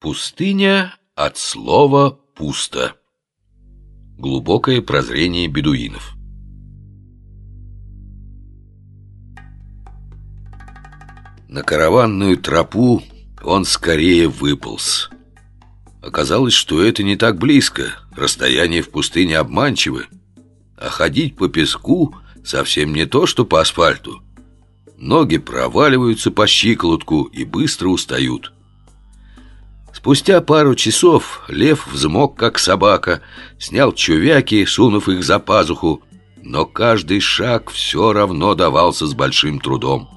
Пустыня от слова «пусто». Глубокое прозрение бедуинов. На караванную тропу он скорее выполз. Оказалось, что это не так близко, расстояние в пустыне обманчиво, а ходить по песку совсем не то, что по асфальту. Ноги проваливаются по щиколотку и быстро устают. Спустя пару часов лев взмок, как собака, снял чувяки, сунув их за пазуху, но каждый шаг все равно давался с большим трудом.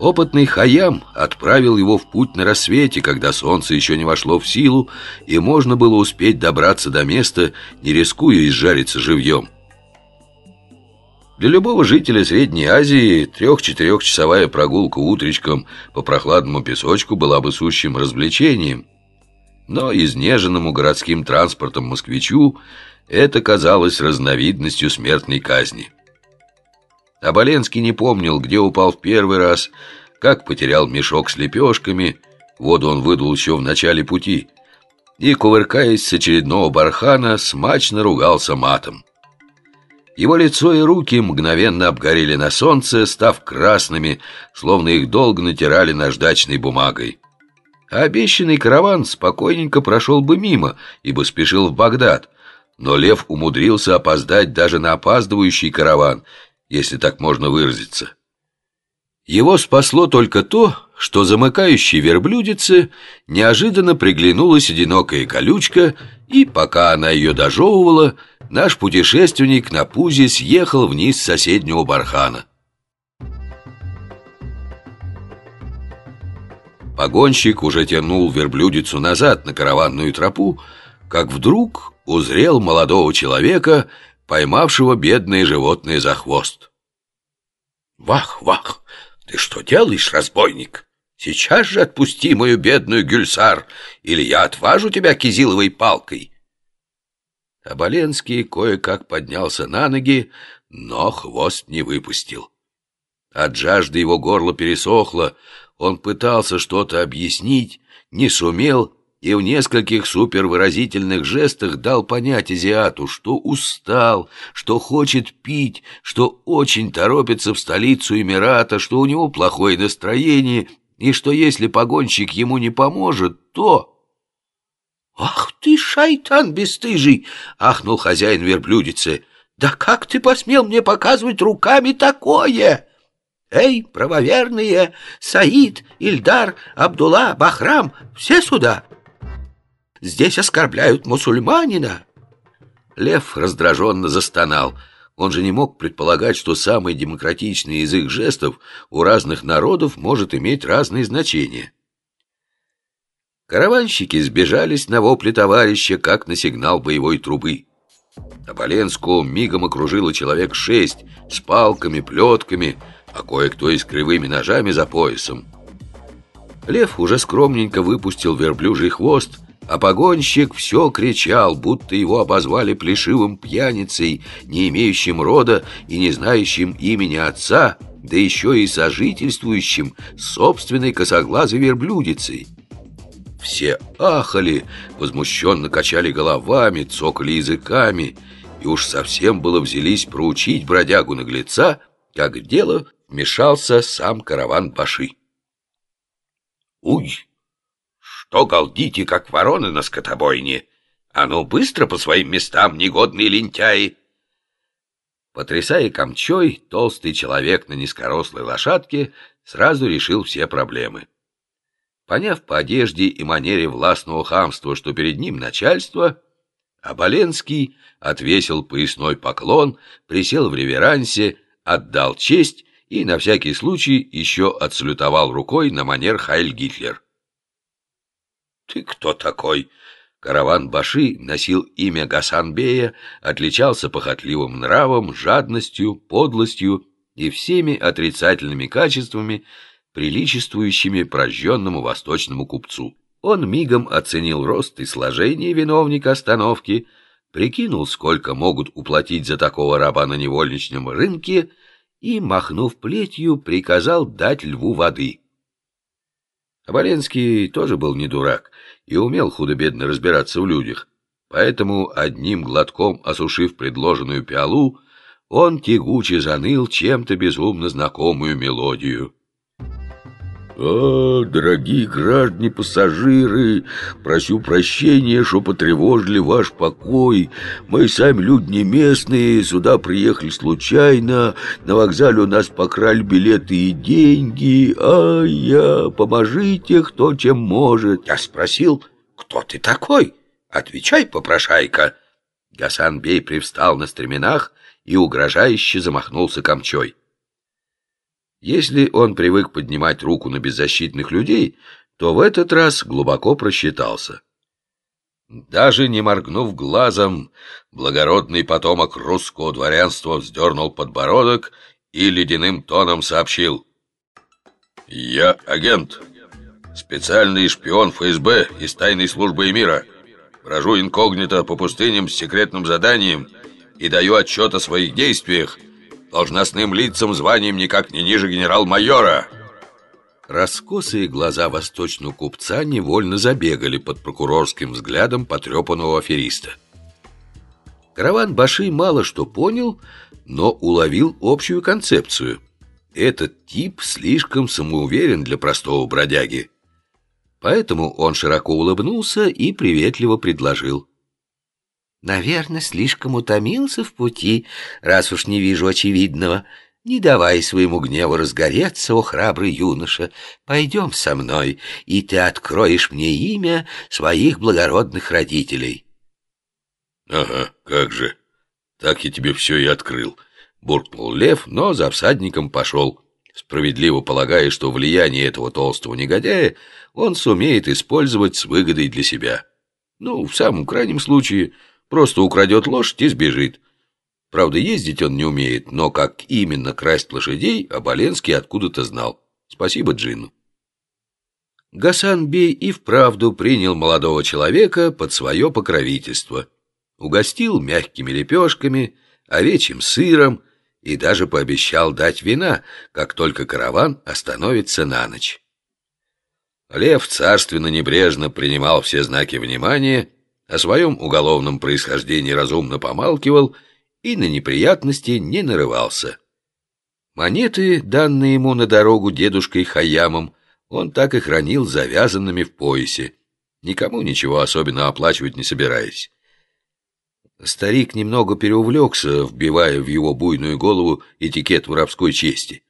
Опытный Хаям отправил его в путь на рассвете, когда солнце еще не вошло в силу, и можно было успеть добраться до места, не рискуя изжариться живьем. Для любого жителя Средней Азии трех-четырехчасовая прогулка утречком по прохладному песочку была бы сущим развлечением. Но изнеженному городским транспортом москвичу это казалось разновидностью смертной казни. Оболенский не помнил, где упал в первый раз, как потерял мешок с лепешками, воду он выдул еще в начале пути, и, кувыркаясь с очередного бархана, смачно ругался матом. Его лицо и руки мгновенно обгорели на солнце, став красными, словно их долго натирали наждачной бумагой. Обещанный караван спокойненько прошел бы мимо, ибо спешил в Багдад, но Лев умудрился опоздать даже на опаздывающий караван, если так можно выразиться. Его спасло только то, что замыкающей верблюдице неожиданно приглянулась одинокая колючка, и пока она ее дожевывала, наш путешественник на пузе съехал вниз с соседнего бархана. Погонщик уже тянул верблюдицу назад на караванную тропу, как вдруг узрел молодого человека, поймавшего бедное животное за хвост. «Вах, вах! «Ты что делаешь, разбойник? Сейчас же отпусти мою бедную Гюльсар, или я отважу тебя кизиловой палкой!» Оболенский кое-как поднялся на ноги, но хвост не выпустил. От жажды его горло пересохло, он пытался что-то объяснить, не сумел и в нескольких супервыразительных жестах дал понять азиату, что устал, что хочет пить, что очень торопится в столицу Эмирата, что у него плохое настроение, и что если погонщик ему не поможет, то... «Ах ты, шайтан бесстыжий!» — ахнул хозяин верблюдицы. «Да как ты посмел мне показывать руками такое?» «Эй, правоверные, Саид, Ильдар, Абдулла, Бахрам, все сюда!» Здесь оскорбляют мусульманина!» Лев раздраженно застонал. Он же не мог предполагать, что самый демократичный язык жестов у разных народов может иметь разные значения. Караванщики сбежались на вопли товарища, как на сигнал боевой трубы. Оболенского мигом окружило человек шесть с палками, плетками, а кое-кто и с кривыми ножами за поясом. Лев уже скромненько выпустил верблюжий хвост а погонщик все кричал, будто его обозвали плешивым пьяницей, не имеющим рода и не знающим имени отца, да еще и сожительствующим собственной косоглазой верблюдицей. Все ахали, возмущенно качали головами, цокали языками, и уж совсем было взялись проучить бродягу-наглеца, как в дело вмешался сам караван Баши. «Уй!» Что галдите, как вороны на скотобойне? А ну, быстро по своим местам, негодные лентяи!» Потрясая камчой, толстый человек на низкорослой лошадке сразу решил все проблемы. Поняв по одежде и манере властного хамства, что перед ним начальство, Оболенский отвесил поясной поклон, присел в реверансе, отдал честь и на всякий случай еще отсалютовал рукой на манер Хайль Гитлер. «Ты кто такой?» Караван Баши носил имя Гасанбея, отличался похотливым нравом, жадностью, подлостью и всеми отрицательными качествами, приличествующими прожженному восточному купцу. Он мигом оценил рост и сложение виновника остановки, прикинул, сколько могут уплатить за такого раба на невольничном рынке и, махнув плетью, приказал дать льву воды. Оболенский тоже был не дурак и умел худо-бедно разбираться в людях, поэтому, одним глотком осушив предложенную пиалу, он тягуче заныл чем-то безумно знакомую мелодию. «А, дорогие граждане пассажиры, прошу прощения, что потревожили ваш покой. Мы сами люди не местные, сюда приехали случайно. На вокзале у нас покрали билеты и деньги. А я, поможите, кто чем может». Я спросил, кто ты такой? Отвечай, попрошайка. Гасан Бей привстал на стременах и угрожающе замахнулся камчой. Если он привык поднимать руку на беззащитных людей, то в этот раз глубоко просчитался. Даже не моргнув глазом, благородный потомок русского дворянства вздернул подбородок и ледяным тоном сообщил. «Я агент, специальный шпион ФСБ из тайной службы мира. Брожу инкогнито по пустыням с секретным заданием и даю отчет о своих действиях, должностным лицам званием никак не ниже генерал-майора. Раскосые глаза восточного купца невольно забегали под прокурорским взглядом потрепанного афериста. Караван Баши мало что понял, но уловил общую концепцию. Этот тип слишком самоуверен для простого бродяги. Поэтому он широко улыбнулся и приветливо предложил. Наверное, слишком утомился в пути, раз уж не вижу очевидного. Не давай своему гневу разгореться, о храбрый юноша. Пойдем со мной, и ты откроешь мне имя своих благородных родителей. — Ага, как же. Так я тебе все и открыл. Буркнул лев, но за всадником пошел, справедливо полагая, что влияние этого толстого негодяя он сумеет использовать с выгодой для себя. Ну, в самом крайнем случае Просто украдет лошадь и сбежит. Правда, ездить он не умеет, но как именно красть лошадей, Оболенский откуда-то знал. Спасибо Джину. Гасан Бей и вправду принял молодого человека под свое покровительство. Угостил мягкими лепешками, овечьим сыром и даже пообещал дать вина, как только караван остановится на ночь. Лев царственно небрежно принимал все знаки внимания о своем уголовном происхождении разумно помалкивал и на неприятности не нарывался. Монеты, данные ему на дорогу дедушкой Хаямом, он так и хранил завязанными в поясе, никому ничего особенно оплачивать не собираясь. Старик немного переувлекся, вбивая в его буйную голову этикет воровской чести.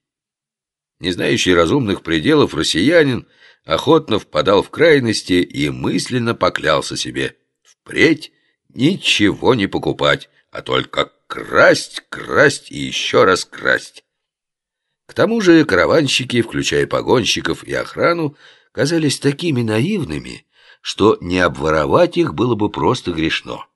Не знающий разумных пределов россиянин охотно впадал в крайности и мысленно поклялся себе — Впредь ничего не покупать, а только красть, красть и еще раз красть. К тому же караванщики, включая погонщиков и охрану, казались такими наивными, что не обворовать их было бы просто грешно.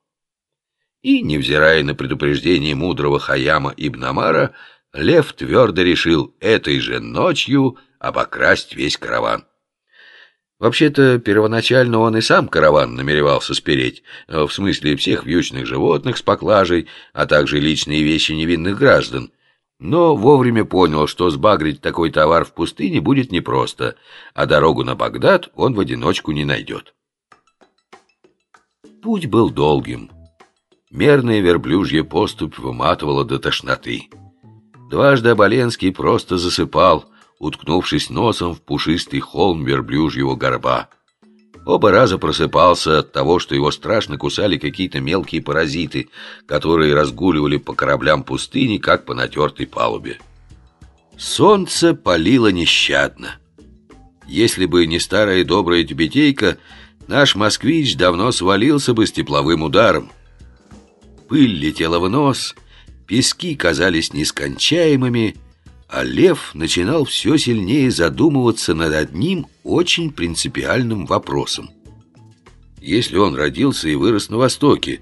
И, невзирая на предупреждение мудрого Хаяма Ибн Амара, Лев твердо решил этой же ночью обокрасть весь караван. Вообще-то, первоначально он и сам караван намеревался спереть, э, в смысле всех вьючных животных с поклажей, а также личные вещи невинных граждан. Но вовремя понял, что сбагрить такой товар в пустыне будет непросто, а дорогу на Багдад он в одиночку не найдет. Путь был долгим. Мерная верблюжья поступь выматывала до тошноты. Дважды Оболенский просто засыпал — уткнувшись носом в пушистый холм верблюжьего горба. Оба раза просыпался от того, что его страшно кусали какие-то мелкие паразиты, которые разгуливали по кораблям пустыни, как по натертой палубе. Солнце палило нещадно. Если бы не старая добрая тюбетейка, наш москвич давно свалился бы с тепловым ударом. Пыль летела в нос, пески казались нескончаемыми, а Лев начинал все сильнее задумываться над одним очень принципиальным вопросом. Если он родился и вырос на Востоке,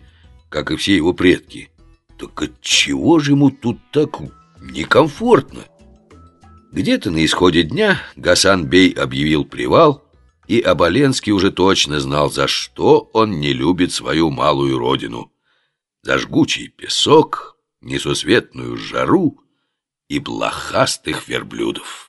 как и все его предки, так отчего же ему тут так некомфортно? Где-то на исходе дня Гасан Бей объявил привал, и Оболенский уже точно знал, за что он не любит свою малую родину. За жгучий песок, несусветную жару и блохастых верблюдов.